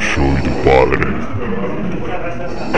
show do padre.